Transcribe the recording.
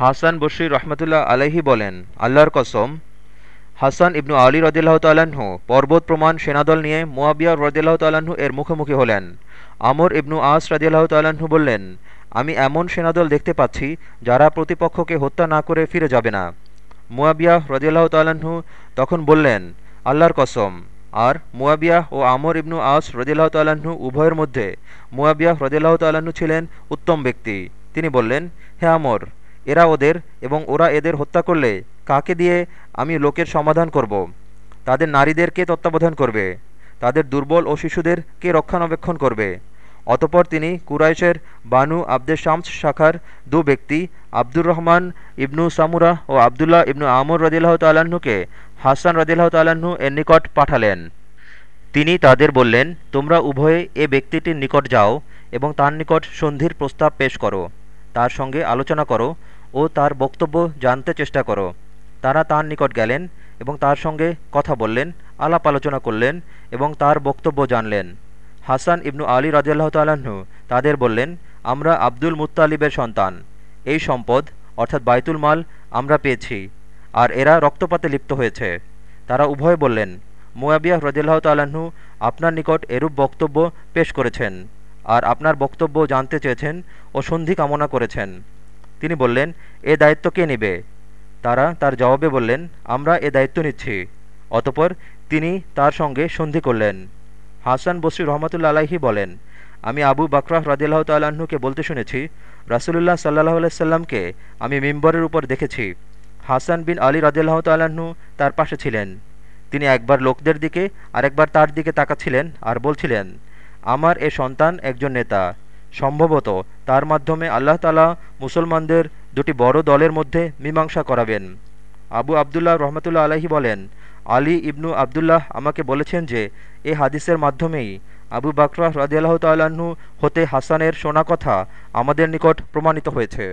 হাসান বশির রহমতুল্লাহ আলহি বলেন, আল্লাহর কসম, হাসান ইবনু আলী রদিল্লাহ তাল্লাহ্ন পর্বত প্রমাণ সেনাদল নিয়ে মোয়াবিয়া রদিল্লাহ তাল্লাহ্ন এর মুখোমুখি হলেন। আমর ইবনু আস রদিল্লাহ তাল্লাহ্ন বললেন, আমি এমন সেনাদল দেখতে পাচ্ছি যারা প্রতিপক্ষকে হত্যা না করে ফিরে যাবে না। মুয়াবিয়া রদিল্লাহ তাল্লাহ্ন তখন বললেন, আল্লাহর কসম, আর মুয়াবিয়া ও আমর ইবনু আস রদিল্লাহ তাল্লাহ্ন উভয়ের মধ্যে মুয়াবিয়া রদিল্লাহ তাল্লাহ্ন ছিলেন উত্তম ব্যক্তি। তিনি বললেন, হে আমর এরা ওদের এবং ওরা এদের হত্যা করলে কাকে দিয়ে আমি লোকের সমাধান করব। তাদের নারীদের কে তত্ত্বাবধান করবে। তাদের দুর্বল ও শিশুদের কে রক্ষণাবেক্ষণ করবে। অতপর তিনি কুরাইশের বানু আব্দে শামস শাখার দু ব্যক্তি, আব্দুর রহমান ইবনু সামুরা ও আবদুল্লাহ ইবনু আমর রদিল্লাহ তাল্লাহ্নকে হাসান রদিল্লাহ তাল্লাহ্ন এর নিকট পাঠালেন। তিনি তাদের বললেন, তোমরা উভয়ে এ ব্যক্তিটির নিকট যাও এবং তার নিকট সন্ধির প্রস্তাব পেশ করো। তার সঙ্গে আলোচনা করো ও তার বক্তব্য জানতে চেষ্টা করো। তারা তার নিকট গেলেন এবং তার সঙ্গে কথা বললেন, আলাপ আলোচনা করলেন এবং তার বক্তব্য জানলেন। হাসান ইবনু আলী রাজিয়াল্লাহ তাল্লাহ্ন তাদের বললেন, আমরা আব্দুল মুত্তালিবের সন্তান। এই সম্পদ, অর্থাৎ বাইতুল মাল, আমরা পেয়েছি। আর এরা রক্তপাতে লিপ্ত হয়েছে। তারা উভয় বললেন, মুয়াবিয়া রদিল্লাহ তাল্লাহ্ন আপনার নিকট এরূপ বক্তব্য পেশ করেছেন। আর আপনার বক্তব্য জানতে চেয়েছেন ও সন্ধি কামনা করেছেন। তিনি বললেন, এ দায়িত্ব কে নেবে? তারা তার জবাবে বললেন, আমরা এ দায়িত্ব নিচ্ছি। অতপর তিনি তার সঙ্গে সন্ধি করলেন। হাসান বসরি রহমতুল্লা আলাহি বলেন, আমি আবু বাকরাহ রাজিল্লাহ তাল্লাহ্নকে বলতে শুনেছি, রাসুলুল্লাহ সাল্লাহ আলাইসাল্লামকে আমি মিম্বরের উপর দেখেছি। হাসান বিন আলী রাজিল্লাহ তাল্লাহ্ন তার পাশে ছিলেন। তিনি একবার লোকদের দিকে, আরেকবার তার দিকে তাকাচ্ছিলেন আর বলছিলেন, আমার এ সন্তান একজন নেতা। সম্ভবত তার মাধ্যমে আল্লাহ তালা মুসলমানদের দুটি বড় দলের মধ্যে মীমাংসা করাবেন। আবু আবদুল্লাহ রহমতুল্লা আলাহি বলেন, আলী ইবনু আবদুল্লাহ আমাকে বলেছেন যে, এ হাদিসের মাধ্যমেই আবু বাকরাহ রাজিয়াল্লাহ তাল্লাহ্ন হতে হাসানের শোনা কথা আমাদের নিকট প্রমাণিত হয়েছে।